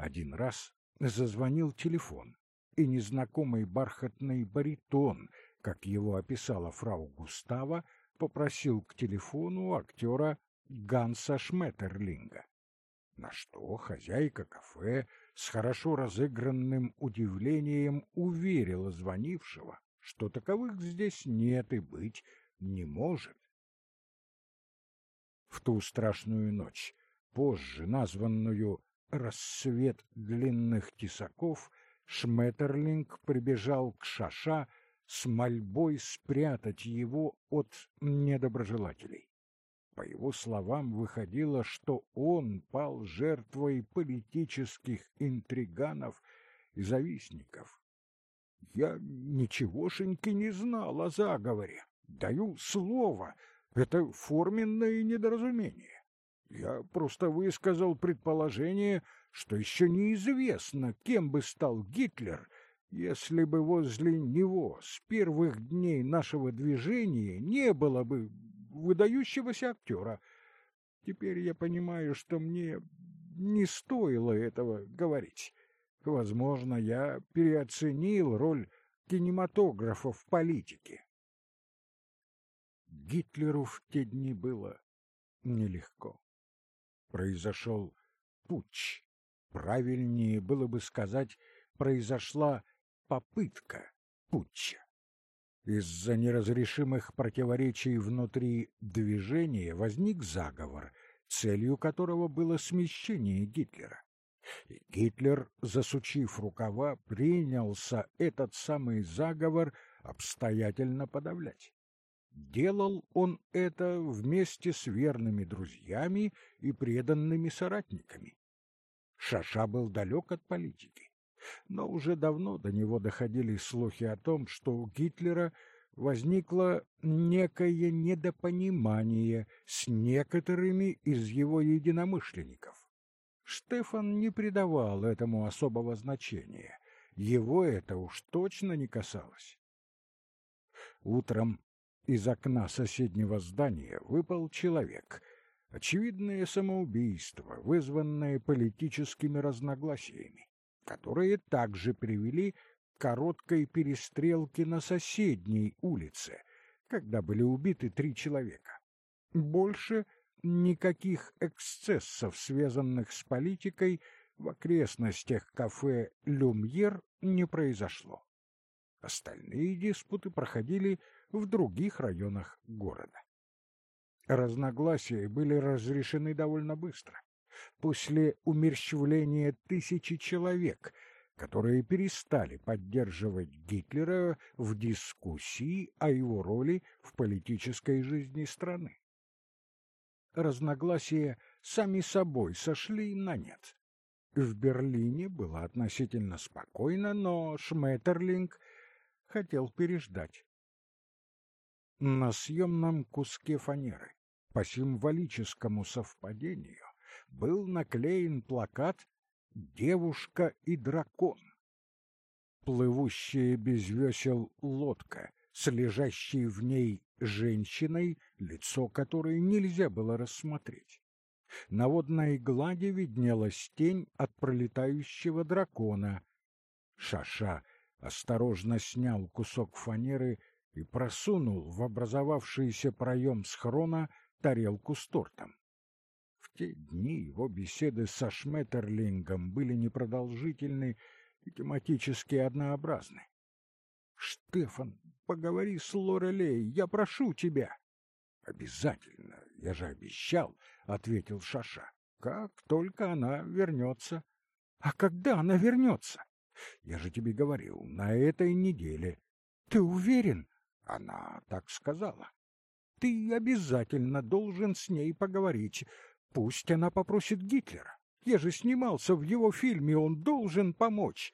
Один раз зазвонил телефон, и незнакомый бархатный баритон, как его описала фрау Густава, попросил к телефону актера Ганса Шметерлинга. На что хозяйка кафе с хорошо разыгранным удивлением уверила звонившего, что таковых здесь нет и быть не может. В ту страшную ночь, позже названную «Рассвет длинных тесаков», Шметерлинг прибежал к Шаша с мольбой спрятать его от недоброжелателей. По его словам, выходило, что он пал жертвой политических интриганов и завистников. Я ничегошеньки не знал о заговоре. Даю слово, это форменное недоразумение. Я просто высказал предположение, что еще неизвестно, кем бы стал Гитлер, если бы возле него с первых дней нашего движения не было бы выдающегося актера. Теперь я понимаю, что мне не стоило этого говорить. Возможно, я переоценил роль кинематографа в политике. Гитлеру в те дни было нелегко. Произошел путч. Правильнее было бы сказать, произошла попытка путча. Из-за неразрешимых противоречий внутри движения возник заговор, целью которого было смещение Гитлера. И Гитлер, засучив рукава, принялся этот самый заговор обстоятельно подавлять. Делал он это вместе с верными друзьями и преданными соратниками. Шаша был далек от политики, но уже давно до него доходили слухи о том, что у Гитлера возникло некое недопонимание с некоторыми из его единомышленников. Штефан не придавал этому особого значения, его это уж точно не касалось. Утром из окна соседнего здания выпал человек. Очевидное самоубийство, вызванное политическими разногласиями, которые также привели к короткой перестрелке на соседней улице, когда были убиты три человека. Больше никаких эксцессов, связанных с политикой, в окрестностях кафе «Люмьер» не произошло. Остальные диспуты проходили в других районах города. Разногласия были разрешены довольно быстро. После умерщвления тысячи человек, которые перестали поддерживать Гитлера в дискуссии о его роли в политической жизни страны. Разногласия сами собой сошли на нет. В Берлине было относительно спокойно, но Шметерлинг хотел переждать. На съемном куске фанеры, по символическому совпадению, был наклеен плакат «Девушка и дракон». Плывущая без весел лодка с лежащей в ней женщиной, лицо которой нельзя было рассмотреть. На водной глади виднелась тень от пролетающего дракона. Шаша осторожно снял кусок фанеры и просунул в образовавшийся проем схрона тарелку с тортом. В те дни его беседы со Шметерлингом были непродолжительны и тематически однообразны. — Штефан, поговори с Лорелей, я прошу тебя. — Обязательно, я же обещал, — ответил Шаша. — Как только она вернется. — А когда она вернется? — Я же тебе говорил, на этой неделе. — Ты уверен? Она так сказала. Ты обязательно должен с ней поговорить. Пусть она попросит Гитлера. Я же снимался в его фильме, он должен помочь.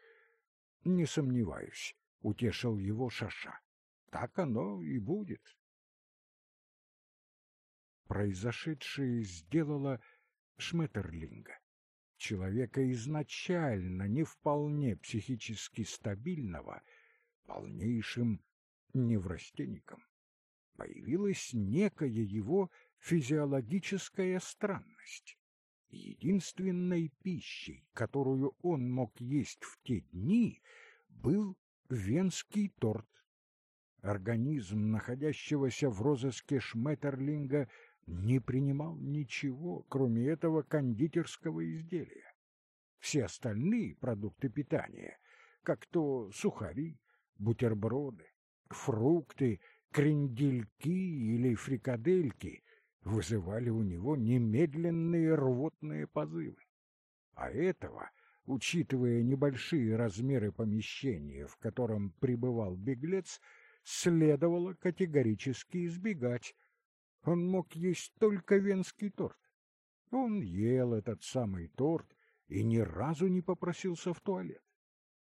Не сомневаюсь, утешил его Шаша. Так оно и будет. Произошедшее сделало Шметерлинга, человека изначально не вполне психически стабильного, полнейшим неврастенником. Появилась некая его физиологическая странность. Единственной пищей, которую он мог есть в те дни, был венский торт. Организм, находящегося в розыске Шметерлинга, не принимал ничего, кроме этого кондитерского изделия. Все остальные продукты питания, как то сухари, бутерброды, фрукты, крендельки или фрикадельки, вызывали у него немедленные рвотные позывы. А этого, учитывая небольшие размеры помещения, в котором пребывал беглец, следовало категорически избегать. Он мог есть только венский торт. Он ел этот самый торт и ни разу не попросился в туалет.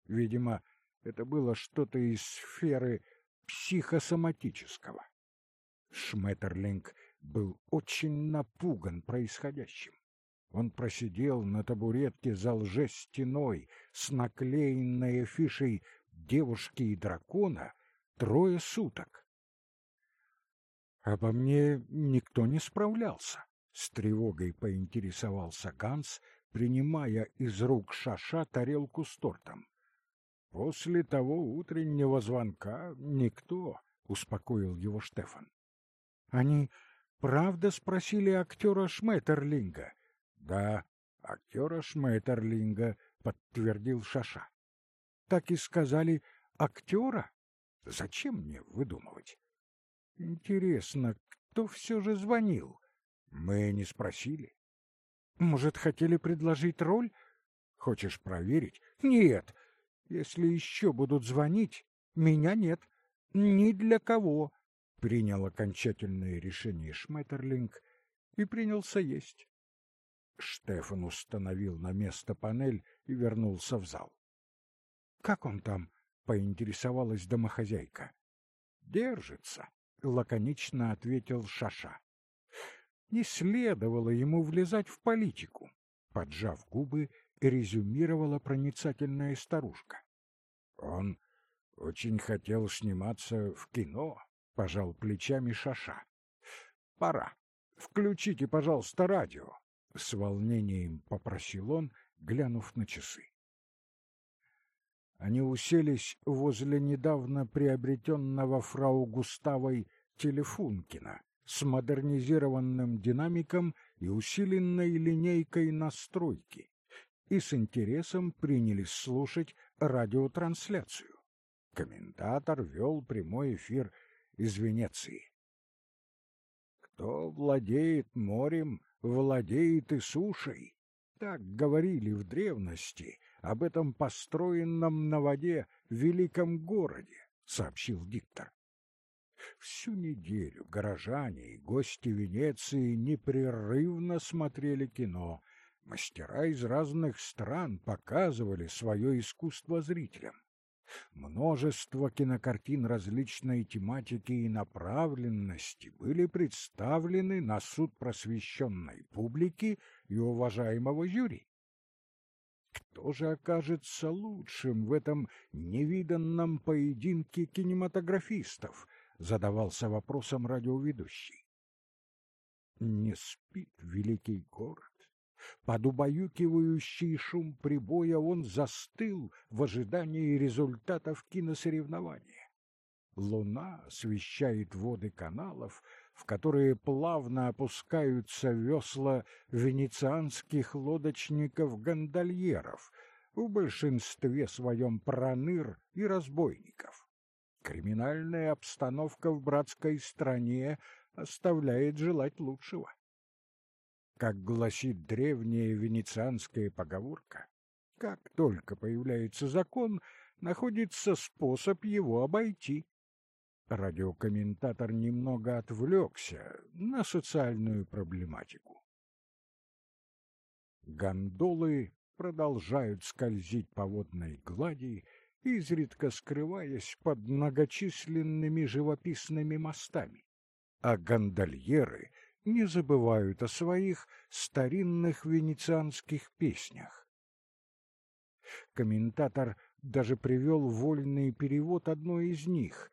Видимо, это было что-то из сферы психосоматического. Шметерлинг был очень напуган происходящим. Он просидел на табуретке за лжестеной с наклеенной афишей девушки и дракона трое суток. Обо мне никто не справлялся. С тревогой поинтересовался Ганс, принимая из рук Шаша тарелку с тортом. После того утреннего звонка никто, — успокоил его Штефан. Они правда спросили актера Шметерлинга? — Да, актера Шметерлинга, — подтвердил Шаша. — Так и сказали актера? Зачем мне выдумывать? Интересно, кто все же звонил? Мы не спросили. Может, хотели предложить роль? Хочешь проверить? Нет. Если еще будут звонить, меня нет. Ни для кого. Принял окончательное решение Шметерлинг и принялся есть. Штефан установил на место панель и вернулся в зал. — Как он там? — поинтересовалась домохозяйка. — Держится, — лаконично ответил Шаша. Не следовало ему влезать в политику, поджав губы, резюмировала проницательная старушка. Он очень хотел сниматься в кино, пожал плечами Шаша. Пора. Включите, пожалуйста, радио, с волнением попросил он, глянув на часы. Они уселись возле недавно приобретенного фрау Густавой Телефункина, с модернизированным динамиком и усиленной линейкой настройки, и с интересом принялись слушать радиотрансляцию. Комментатор вел прямой эфир из Венеции. «Кто владеет морем, владеет и сушей», так говорили в древности об этом построенном на воде великом городе, сообщил диктор. Всю неделю горожане и гости Венеции непрерывно смотрели кино. Мастера из разных стран показывали свое искусство зрителям. Множество кинокартин различной тематики и направленности были представлены на суд просвещенной публики и уважаемого жюри. Кто же окажется лучшим в этом невиданном поединке кинематографистов? задавался вопросом радиоведущий. Не спит великий город. Под убаюкивающий шум прибоя он застыл в ожидании результатов киносоревнования. Луна освещает воды каналов, в которые плавно опускаются весла венецианских лодочников-гондольеров, в большинстве своем проныр и разбойников. Криминальная обстановка в братской стране оставляет желать лучшего. Как гласит древняя венецианская поговорка, как только появляется закон, находится способ его обойти. Радиокомментатор немного отвлекся на социальную проблематику. Гондолы продолжают скользить по водной глади, изредка скрываясь под многочисленными живописными мостами. А гондольеры не забывают о своих старинных венецианских песнях. Комментатор даже привел вольный перевод одной из них.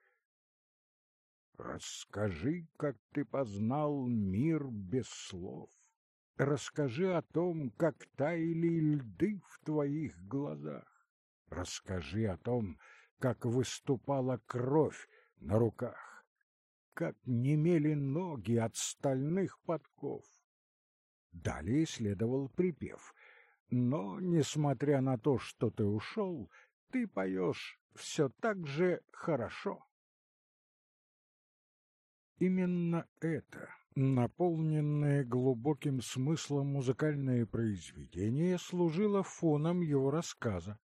«Расскажи, как ты познал мир без слов, расскажи о том, как таяли льды в твоих глазах. Расскажи о том, как выступала кровь на руках, как немели ноги от стальных подков. Далее следовал припев. Но, несмотря на то, что ты ушел, ты поешь все так же хорошо. Именно это, наполненное глубоким смыслом музыкальное произведение, служило фоном его рассказа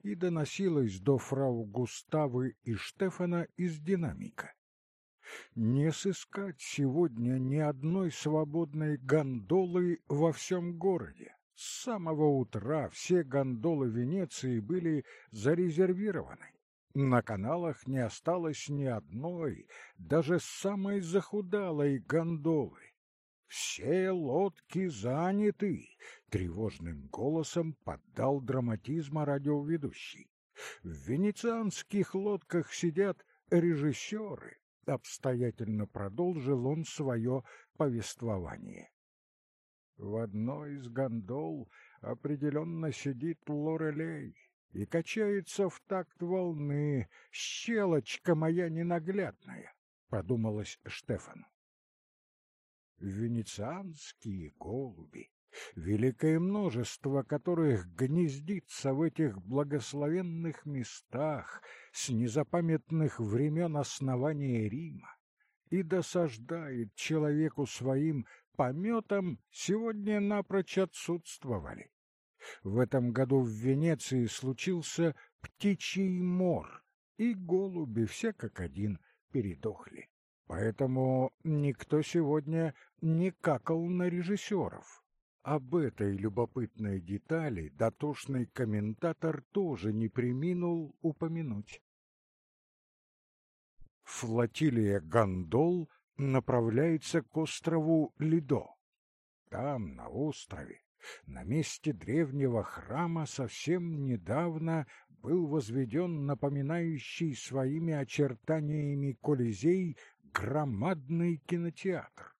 и доносилось до фрау Густавы и Штефана из динамика. Не сыскать сегодня ни одной свободной гондолы во всем городе. С самого утра все гондолы Венеции были зарезервированы. На каналах не осталось ни одной, даже самой захудалой гондолы. «Все лодки заняты!» — тревожным голосом поддал драматизма радиоведущий. «В венецианских лодках сидят режиссеры», — обстоятельно продолжил он свое повествование. В одной из гондол определенно сидит Лорелей и качается в такт волны, щелочка моя ненаглядная, — подумалось Штефану. Венецианские голуби, великое множество которых гнездится в этих благословенных местах с незапамятных времен основания Рима, и досаждает человеку своим пометом сегодня напрочь отсутствовали. В этом году в Венеции случился птичий мор, и голуби все как один передохли. Поэтому никто сегодня не какал на режиссеров. Об этой любопытной детали дотошный комментатор тоже не приминул упомянуть. Флотилия гондол направляется к острову Лидо. Там, на острове, на месте древнего храма совсем недавно был возведен напоминающий своими очертаниями Колизей громадный кинотеатр.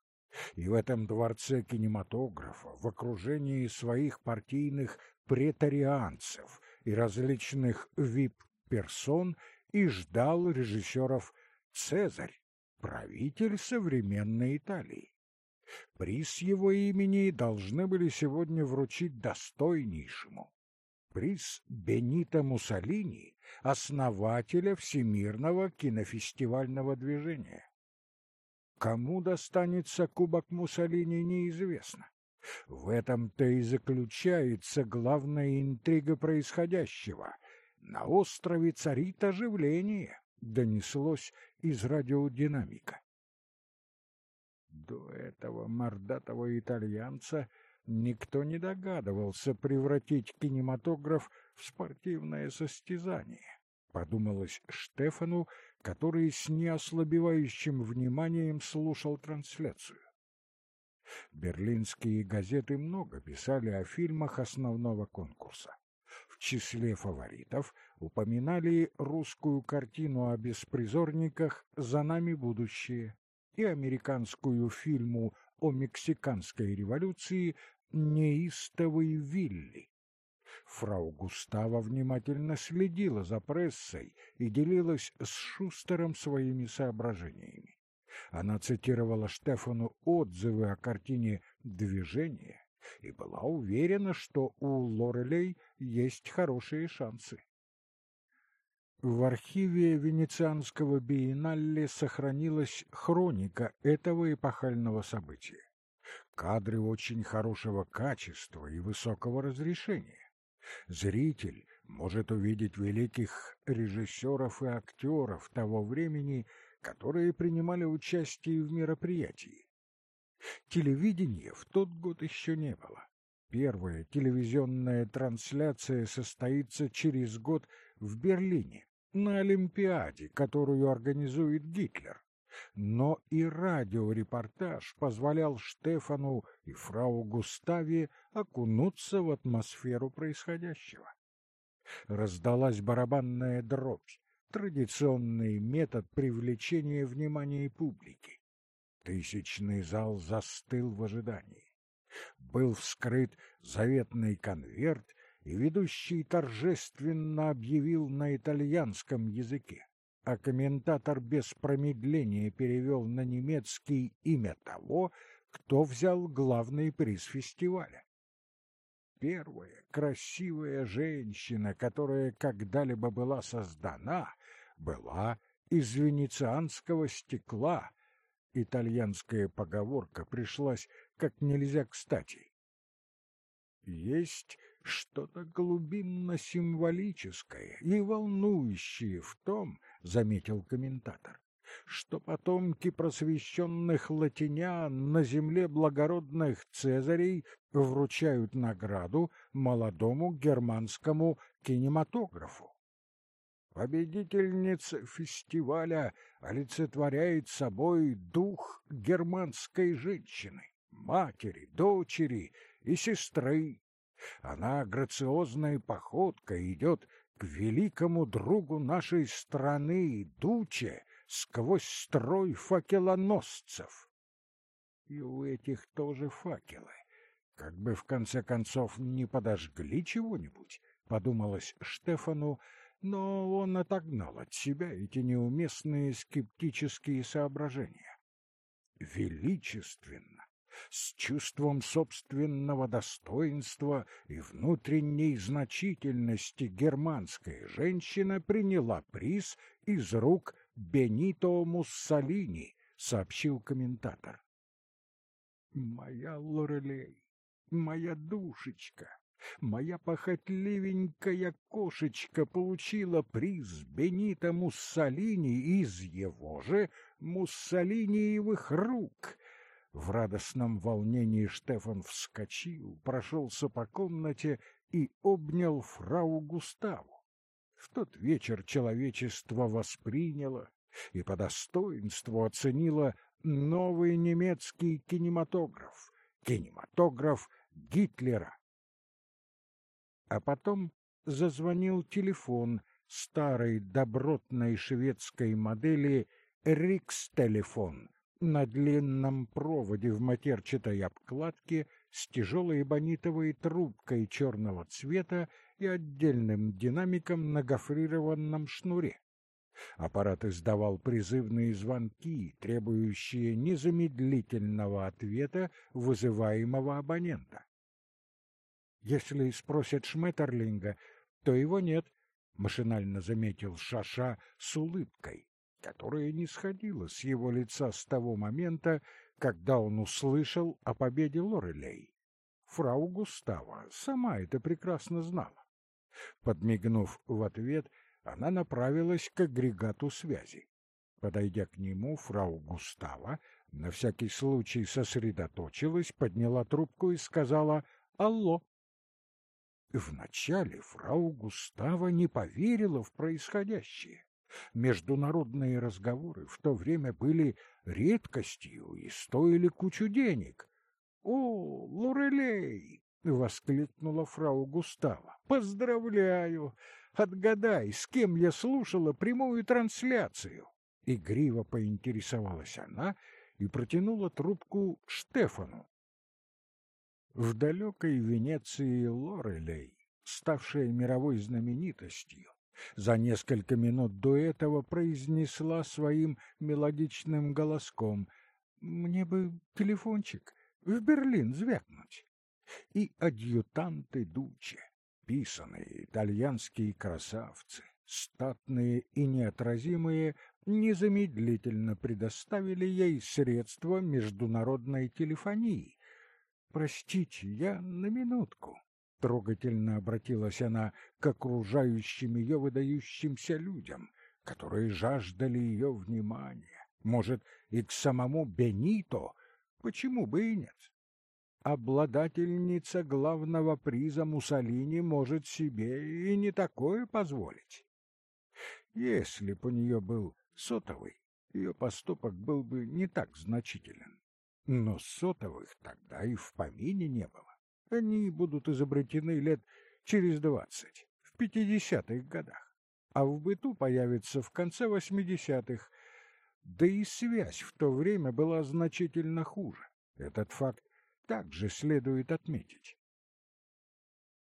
И в этом дворце кинематографа, в окружении своих партийных претарианцев и различных вип-персон, и ждал режиссеров Цезарь, правитель современной Италии. Приз его имени должны были сегодня вручить достойнейшему. Приз Бенита Муссолини, основателя Всемирного кинофестивального движения. Кому достанется кубок Муссолини, неизвестно. В этом-то и заключается главная интрига происходящего. На острове царит оживление донеслось из радиодинамика. До этого мордатого итальянца никто не догадывался превратить кинематограф в спортивное состязание, подумалось Штефану, который с неослабевающим вниманием слушал трансляцию. Берлинские газеты много писали о фильмах основного конкурса. В числе фаворитов упоминали русскую картину о беспризорниках «За нами будущее» и американскую фильму о мексиканской революции «Неистовый Вилли». Фрау Густава внимательно следила за прессой и делилась с Шустером своими соображениями. Она цитировала Штефану отзывы о картине «Движение» и была уверена, что у Лорелей есть хорошие шансы. В архиве Венецианского биеннале сохранилась хроника этого эпохального события. Кадры очень хорошего качества и высокого разрешения. Зритель может увидеть великих режиссеров и актеров того времени, которые принимали участие в мероприятии. Телевидения в тот год еще не было. Первая телевизионная трансляция состоится через год в Берлине на Олимпиаде, которую организует Гитлер. Но и радиорепортаж позволял Штефану и фрау Густаве окунуться в атмосферу происходящего. Раздалась барабанная дробь, традиционный метод привлечения внимания публики. Тысячный зал застыл в ожидании. был вскрыт заветный конверт, и ведущий торжественно объявил на итальянском языке, а комментатор без промедления перевел на немецкий имя того, кто взял главный приз фестиваля. Первая красивая женщина, которая когда-либо была создана, была из венецианского стекла. Итальянская поговорка пришлась как нельзя кстати. Есть что-то глубинно-символическое и волнующее в том, — заметил комментатор, — что потомки просвещенных латинян на земле благородных цезарей вручают награду молодому германскому кинематографу. Победительница фестиваля олицетворяет собой дух германской женщины, матери, дочери и сестры. Она грациозной походкой идет к великому другу нашей страны, Дуче, сквозь строй факелоносцев. И у этих тоже факелы. Как бы в конце концов не подожгли чего-нибудь, подумалось Штефану, но он отогнал от себя эти неуместные скептические соображения. Величественно, с чувством собственного достоинства и внутренней значительности германская женщина приняла приз из рук Бенито Муссолини, сообщил комментатор. Моя Лорелей, моя душечка, моя похотливенькая кошечка получила приз Бенита Муссолини из его же Муссолиниевых рук. В радостном волнении Штефан вскочил, прошелся по комнате и обнял фрау Густаву. В тот вечер человечество восприняло и по достоинству оценило новый немецкий кинематограф, кинематограф Гитлера. А потом зазвонил телефон старой добротной шведской модели «Рикс-телефон» на длинном проводе в матерчатой обкладке с тяжелой бонитовой трубкой черного цвета и отдельным динамиком на гофрированном шнуре. Аппарат издавал призывные звонки, требующие незамедлительного ответа вызываемого абонента. Если спросят Шметерлинга, то его нет, — машинально заметил Шаша с улыбкой, которая не сходила с его лица с того момента, когда он услышал о победе Лорелей. Фрау Густава сама это прекрасно знала. Подмигнув в ответ, она направилась к агрегату связи. Подойдя к нему, фрау Густава на всякий случай сосредоточилась, подняла трубку и сказала «Алло». Вначале фрау Густава не поверила в происходящее. Международные разговоры в то время были редкостью и стоили кучу денег. — О, Лорелей! — воскликнула фрау Густава. — Поздравляю! Отгадай, с кем я слушала прямую трансляцию. Игриво поинтересовалась она и протянула трубку Штефану. В далекой Венеции Лорелей, ставшая мировой знаменитостью, за несколько минут до этого произнесла своим мелодичным голоском «Мне бы телефончик в Берлин звякнуть». И адъютанты Дуче, писаные итальянские красавцы, статные и неотразимые, незамедлительно предоставили ей средства международной телефонии, «Простите, я на минутку», — трогательно обратилась она к окружающим ее выдающимся людям, которые жаждали ее внимания, может, и к самому Бенито, почему бы и нет. Обладательница главного приза Муссолини может себе и не такое позволить. Если бы у нее был сотовый, ее поступок был бы не так значителен. Но сотовых тогда и в помине не было. Они будут изобретены лет через двадцать, в пятидесятых годах, а в быту появятся в конце восьмидесятых. Да и связь в то время была значительно хуже. Этот факт также следует отметить.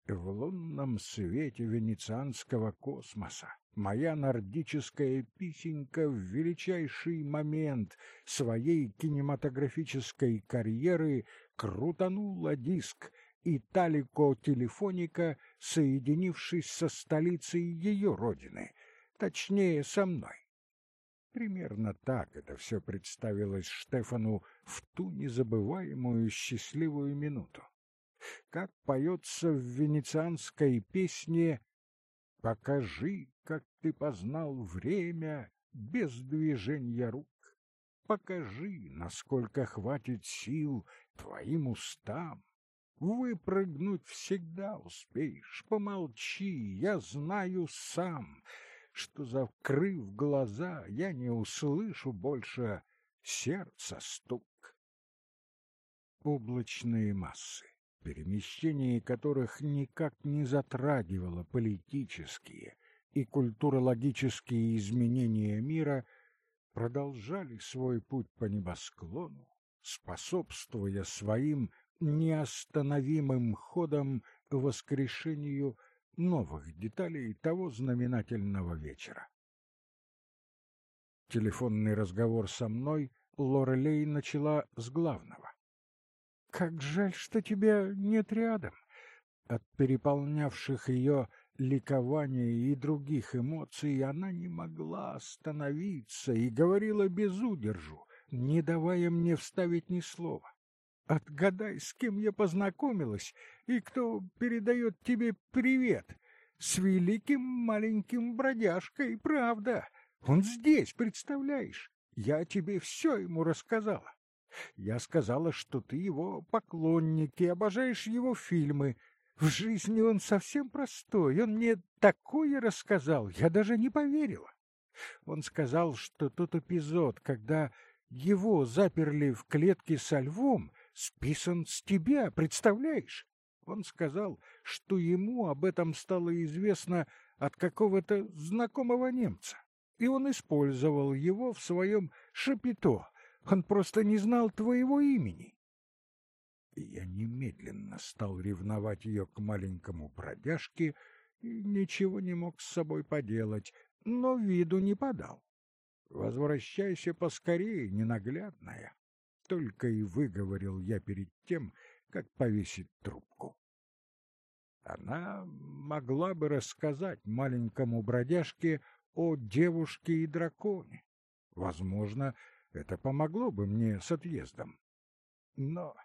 В лунном свете венецианского космоса моя нордическая писенька в величайший момент своей кинематографической карьеры крутанула диск и талико телефоника, соединившись со столицей ее родины, точнее, со мной. Примерно так это все представилось Штефану в ту незабываемую счастливую минуту как поется в венецианской песне «Покажи, как ты познал время без движения рук. Покажи, насколько хватит сил твоим устам. Выпрыгнуть всегда успеешь, помолчи, я знаю сам, что, закрыв глаза, я не услышу больше сердца стук. Облачные массы перемещение которых никак не затрагивало политические и культурологические изменения мира, продолжали свой путь по небосклону, способствуя своим неостановимым ходом воскрешению новых деталей того знаменательного вечера. Телефонный разговор со мной Лорелей начала с главного. Как жаль, что тебя нет рядом. От переполнявших ее ликования и других эмоций она не могла остановиться и говорила без удержу, не давая мне вставить ни слова. Отгадай, с кем я познакомилась и кто передает тебе привет. С великим маленьким бродяжкой, правда. Он здесь, представляешь? Я тебе все ему рассказала. Я сказала, что ты его поклонник и обожаешь его фильмы. В жизни он совсем простой, он мне такое рассказал, я даже не поверила. Он сказал, что тот эпизод, когда его заперли в клетке со львом, списан с тебя, представляешь? Он сказал, что ему об этом стало известно от какого-то знакомого немца, и он использовал его в своем шапито, он просто не знал твоего имени. Я немедленно стал ревновать ее к маленькому бродяжке и ничего не мог с собой поделать, но виду не подал. «Возвращайся поскорее, ненаглядная!» Только и выговорил я перед тем, как повесить трубку. Она могла бы рассказать маленькому бродяжке о девушке и драконе. Возможно, это помогло бы мне с отъездом. Но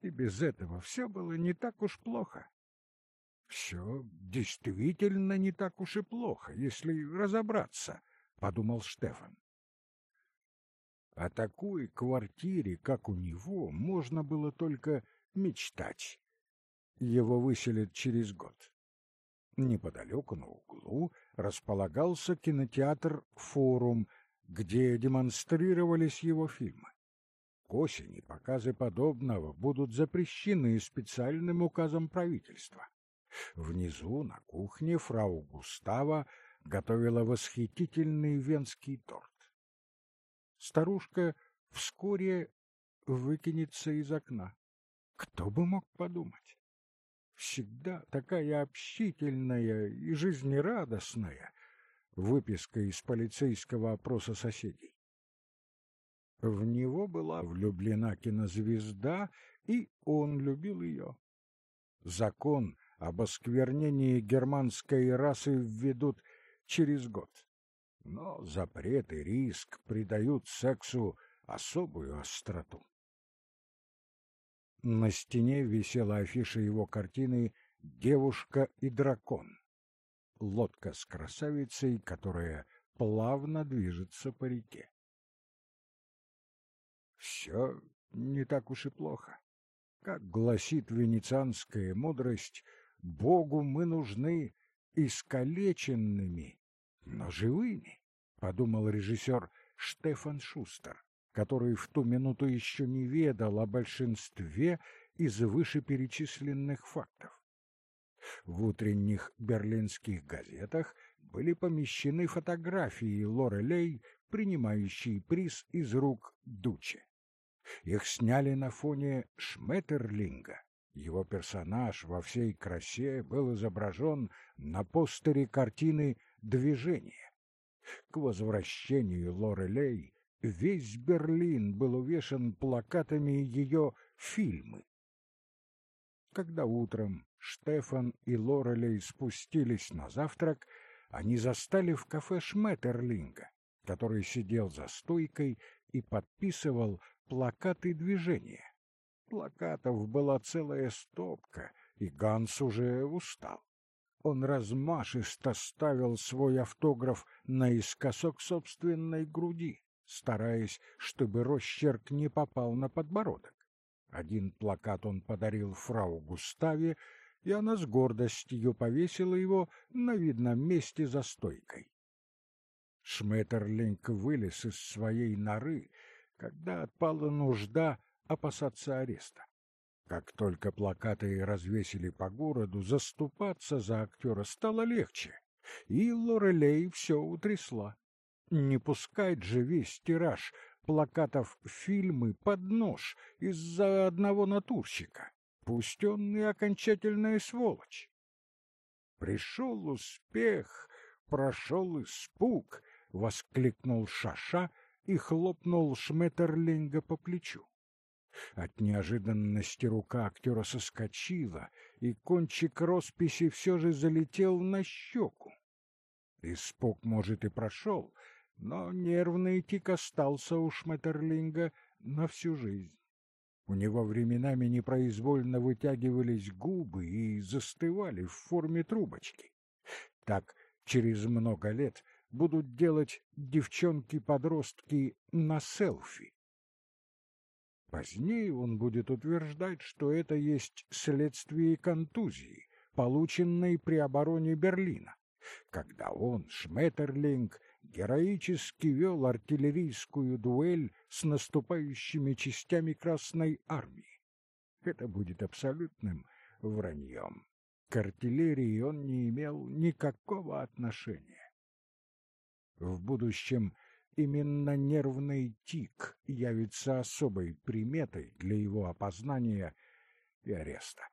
и без этого все было не так уж плохо. Все действительно не так уж и плохо, если разобраться, — подумал Штефан. О такой квартире, как у него, можно было только мечтать. Его выселят через год. Неподалеку на углу располагался кинотеатр «Форум», где демонстрировались его фильмы. К осени показы подобного будут запрещены специальным указом правительства. Внизу, на кухне, фрау Густава готовила восхитительный венский торт. Старушка вскоре выкинется из окна. Кто бы мог подумать? Всегда такая общительная и жизнерадостная, выписка из полицейского опроса соседей. В него была влюблена кинозвезда, и он любил ее. Закон об осквернении германской расы введут через год. Но запрет и риск придают сексу особую остроту. На стене висела афиша его картины «Девушка и дракон» лодка с красавицей, которая плавно движется по реке. Все не так уж и плохо. Как гласит венецианская мудрость, Богу мы нужны искалеченными, но живыми, — подумал режиссер Штефан Шустер, который в ту минуту еще не ведал о большинстве из вышеперечисленных фактов. В утренних берлинских газетах были помещены фотографии Лорелей, принимающей приз из рук Дуче. Их сняли на фоне Шметерлинга. Его персонаж во всей красе был изображен на постере картины «Движение». К возвращению Лорелей весь Берлин был увешан плакатами ее фильмы. Когда утром Штефан и Лорелей спустились на завтрак, они застали в кафе Шметерлинга, который сидел за стойкой и подписывал плакаты движения. Плакатов была целая стопка, и Ганс уже устал. Он размашисто ставил свой автограф наискосок собственной груди, стараясь, чтобы росчерк не попал на подбородок. Один плакат он подарил фрау Густаве, и она с гордостью повесила его на видном месте за стойкой. Шметерлинг вылез из своей норы, когда отпала нужда опасаться ареста. Как только плакаты развесили по городу, заступаться за актера стало легче, и Лорелей все утрясла. Не пускать же весь тираж плакатов фильмы под нож из-за одного натурщика. Пусть он и окончательная сволочь. Пришел успех, прошел испуг, — воскликнул Шаша и хлопнул Шметерлинга по плечу. От неожиданности рука актера соскочила, и кончик росписи все же залетел на щеку. Испуг, может, и прошел, но нервный тик остался у Шметерлинга на всю жизнь. У него временами непроизвольно вытягивались губы и застывали в форме трубочки. Так через много лет будут делать девчонки-подростки на селфи. Позднее он будет утверждать, что это есть следствие контузии, полученной при обороне Берлина, когда он, Шметерлинг, героически вел артиллерийскую дуэль с наступающими частями Красной Армии. Это будет абсолютным враньем. К артиллерии он не имел никакого отношения. В будущем Именно нервный тик явится особой приметой для его опознания и ареста.